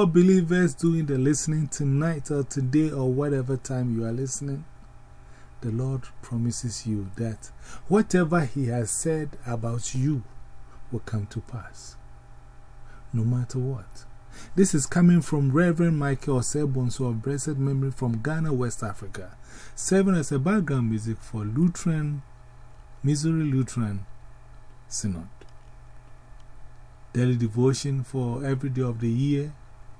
All believers doing the listening tonight or today or whatever time you are listening, the Lord promises you that whatever He has said about you will come to pass. No matter what. This is coming from Reverend Michael Osebonso of Blessed Memory from Ghana, West Africa, serving as a background music for Lutheran, Missouri Lutheran Synod. Daily devotion for every day of the year.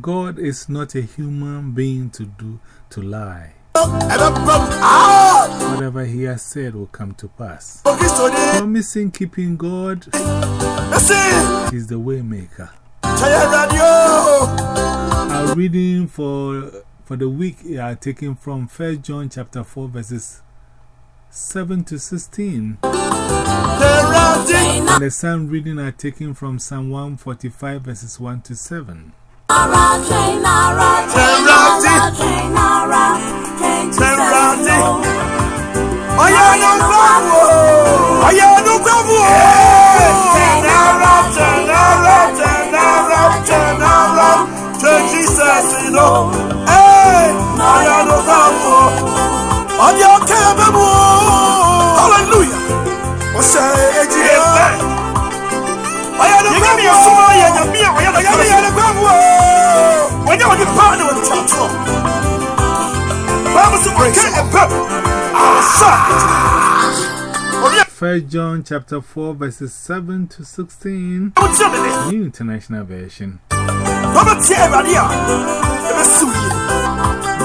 God is not a human being to do to lie. Whatever he has said will come to pass. Promising keeping God is the way maker. Our reading for, for the week are taken from 1 John chapter 4 verses 7 to 16. And the psalm reading are taken from Psalm 145 verses 1 to 7. Hallelujah. First John chapter 4 verses 7 to 16 New International Version.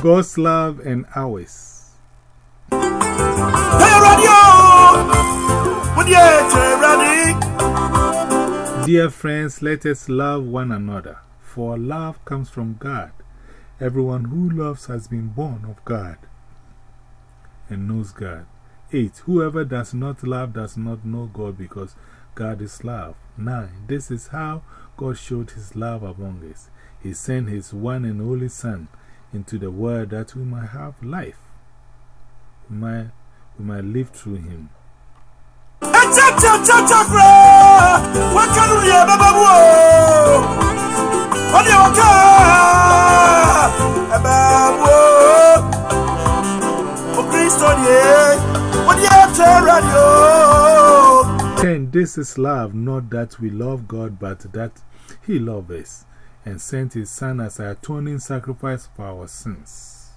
God's love and ours. Dear friends, let us love one another, for love comes from God. Everyone who loves has been born of God and knows God. 8. Whoever does not love does not know God because God is love. 9. This is how God showed his love among us. He sent his one and only Son into the world that we might have life. We might, we might live through him. Ten, this is love, not that we love God, but that He loves us and sent His Son as an atoning sacrifice for our sins.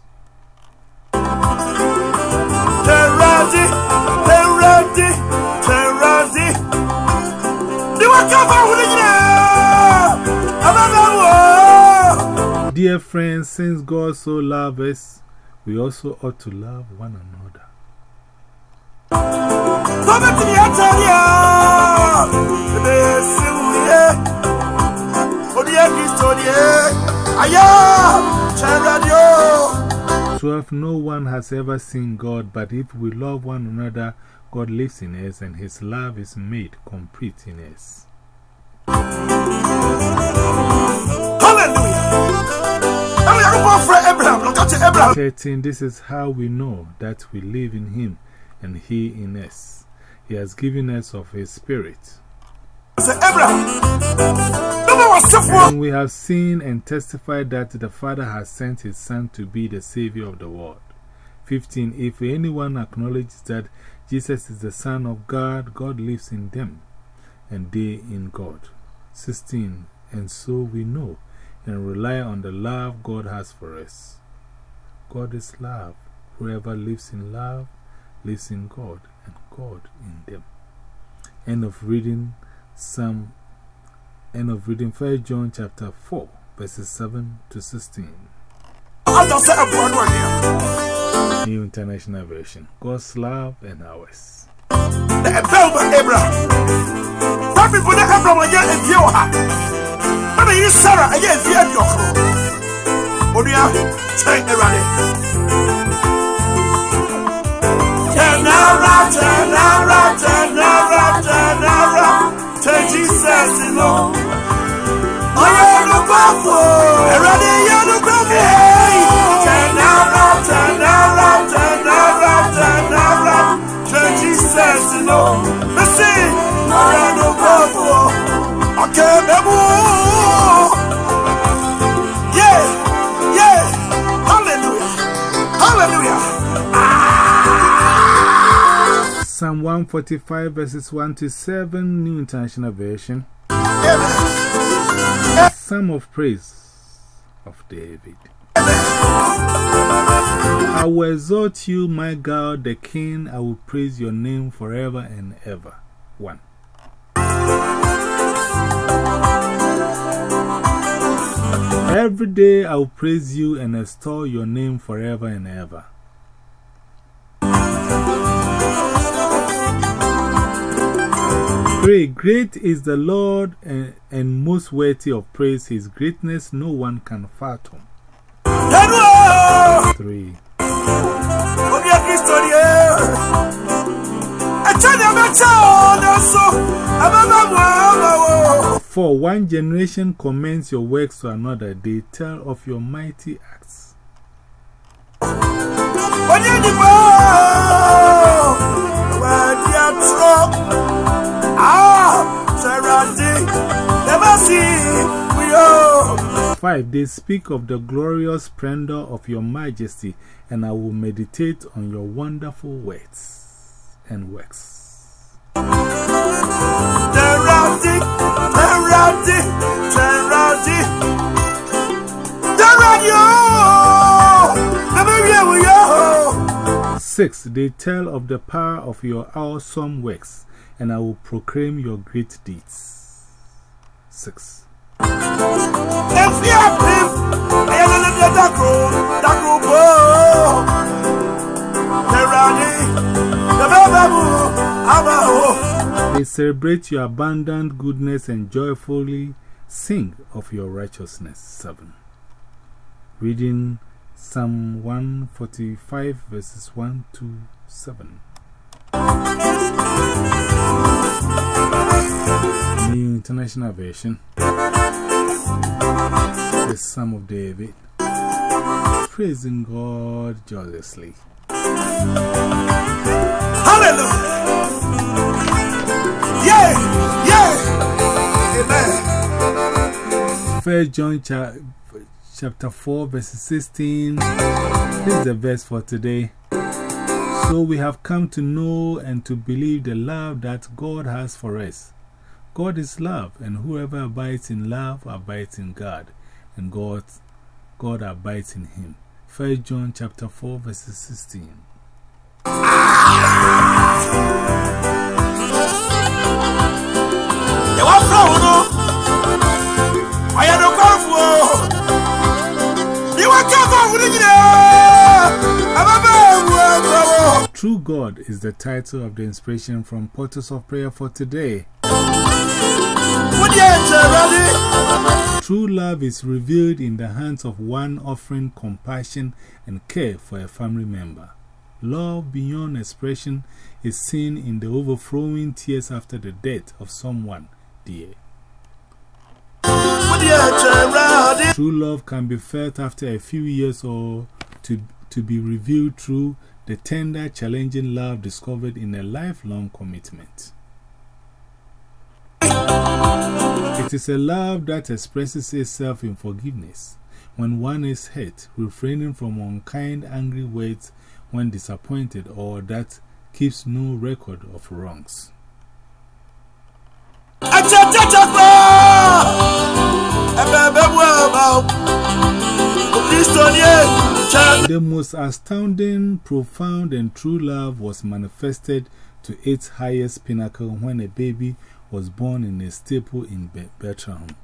Dear friends, since God so loves us, we also ought to love one another. Twelve, no one has ever seen God, but if we love one another, God lives in us and His love is made complete in us. Hallelujah! 13, this is how we know that we live in Him and He in us. He has given us of His Spirit. And we have seen and testified that the Father has sent His Son to be the Savior of the world. 15. If anyone acknowledges that Jesus is the Son of God, God lives in them, and they in God. 16. And so we know and rely on the love God has for us. God is love. Whoever lives in love lives in God, and God in them. End of reading Psalm. End of reading 1 John chapter 4, verses 7 to 16. New International Version God's love and ours. yi sara ɛyɛ efi aduɔkoro onua kyɛn ɛwurade. Turn around, turn around. Psalm 145 verses 1 to 7, New International Version. Psalm of Praise of David. I will exalt you, my God, the King. I will praise your name forever and ever. 1. Every day I will praise you and extol your name forever and ever. Great, great is the Lord and, and most worthy of praise. His greatness no one can fathom. 3. For one generation commends your works to another, they tell of your mighty acts. Five, they speak of the glorious splendor of your majesty, and I will meditate on your wonderful words and works. Six, they tell of the power of your awesome works, and I will proclaim your great deeds. Six. They celebrate your abundant goodness and joyfully sing of your righteousness. 7. Reading Psalm 145 verses 1 to 7. New International Version. The Psalm of David. Praising God joyously. Hallelujah. Yeah, yeah. Amen. First John cha chapter 4, verse 16. This is the verse for today. So we have come to know and to believe the love that God has for us. God is love, and whoever abides in love abides in God, and God, God abides in him. 1 John chapter 4, verses 16. True God is the title of the inspiration from Portals of Prayer for today. True love is revealed in the hands of one offering compassion and care for a family member. Love beyond expression is seen in the overflowing tears after the death of someone dear. True love can be felt after a few years or to, to be revealed through the tender, challenging love discovered in a lifelong commitment. It is a love that expresses itself in forgiveness when one is hurt, refraining from unkind, angry words when disappointed, or that keeps no record of wrongs. The most astounding, profound, and true love was manifested to its highest pinnacle when a baby was born in a stable in Bethlehem.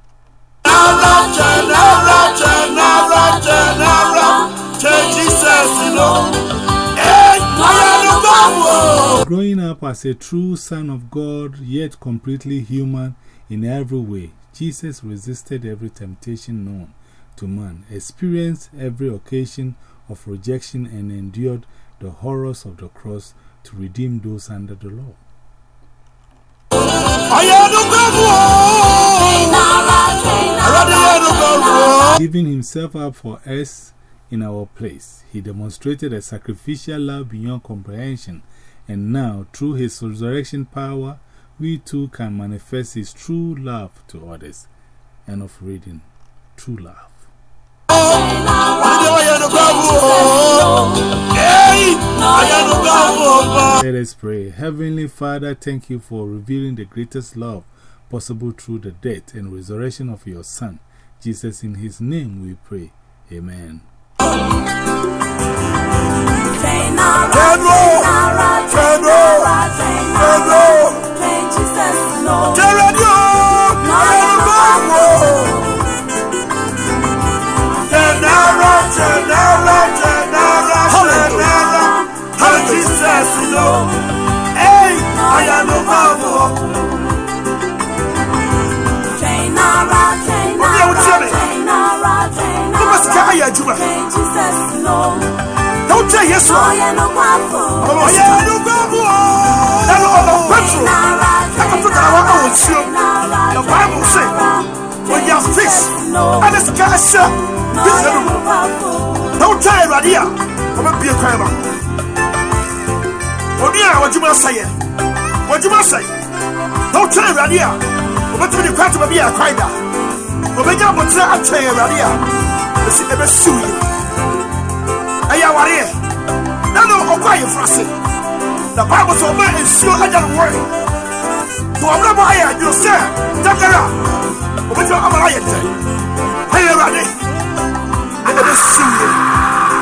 Growing up as a true son of God, yet completely human in every way, Jesus resisted every temptation known to man, experienced every occasion of rejection, and endured the horrors of the cross to redeem those under the law. Giving himself up for us in our place, he demonstrated a sacrificial love beyond comprehension, and now, through his resurrection power, we too can manifest his true love to others. End of reading. True love. Let us pray. Heavenly Father, thank you for revealing the greatest love possible through the death and resurrection of your Son. Jesus, in his name we pray. Amen. Don't tell yes, oh, yeah, no, oh, yeah, no, and on the petrol, I can put that one on you. The Bible you are fixed, and it's cash, don't tell it right here. I'm a beer crime. Yeah, what you must say, what you must say. Don't tell it right here. What you want to be a crime. When you want to tell it here, it's a sue ɛyɛ awareɛ na no ɔkɔ ayeforo ase na bible sɛ ɔma nsuo agya no wɔre to ɔbrɛ bɔ ayɛ adwuro sɛ takara ɔbɛtumi ama no ayɛ ntɛ ɛyɛ awurade ɛna bɛsiwie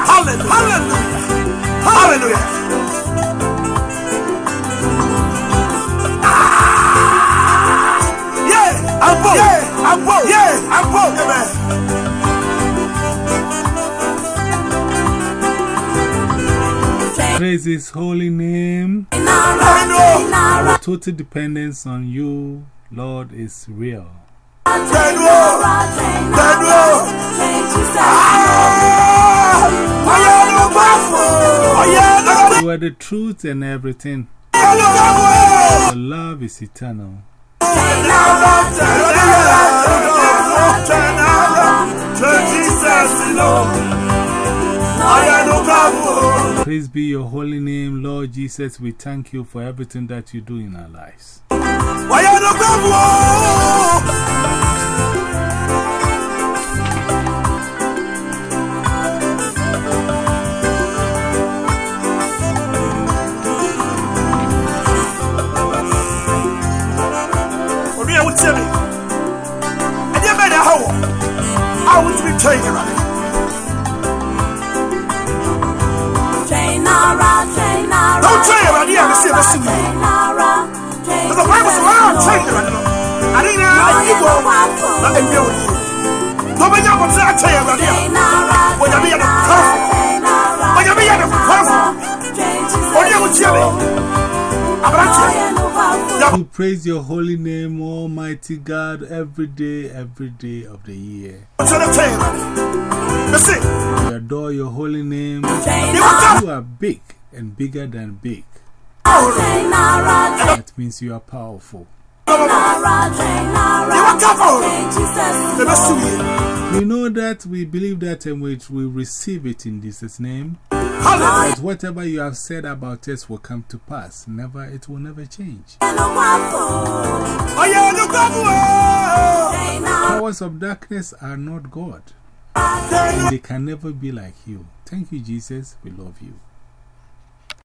hallelujah. Hallelujah. Yeah, I'm bold. Yeah, I'm bold. Yeah, I'm bold. Amen. Praise His holy name. Total dependence on you, Lord, is real. You are the truth and everything. Your love is eternal. Praise be your holy name, Lord Jesus. We thank you for everything that you do in our lives. We praise your holy name, Almighty God, every day, every day of the year. We adore your holy name. You are big and bigger than big. That means you are powerful. We know that, we believe that, and we, we receive it in Jesus' name. That whatever you have said about us will come to pass. Never, it will never change. Powers of darkness are not God. And they can never be like you. Thank you, Jesus. We love you.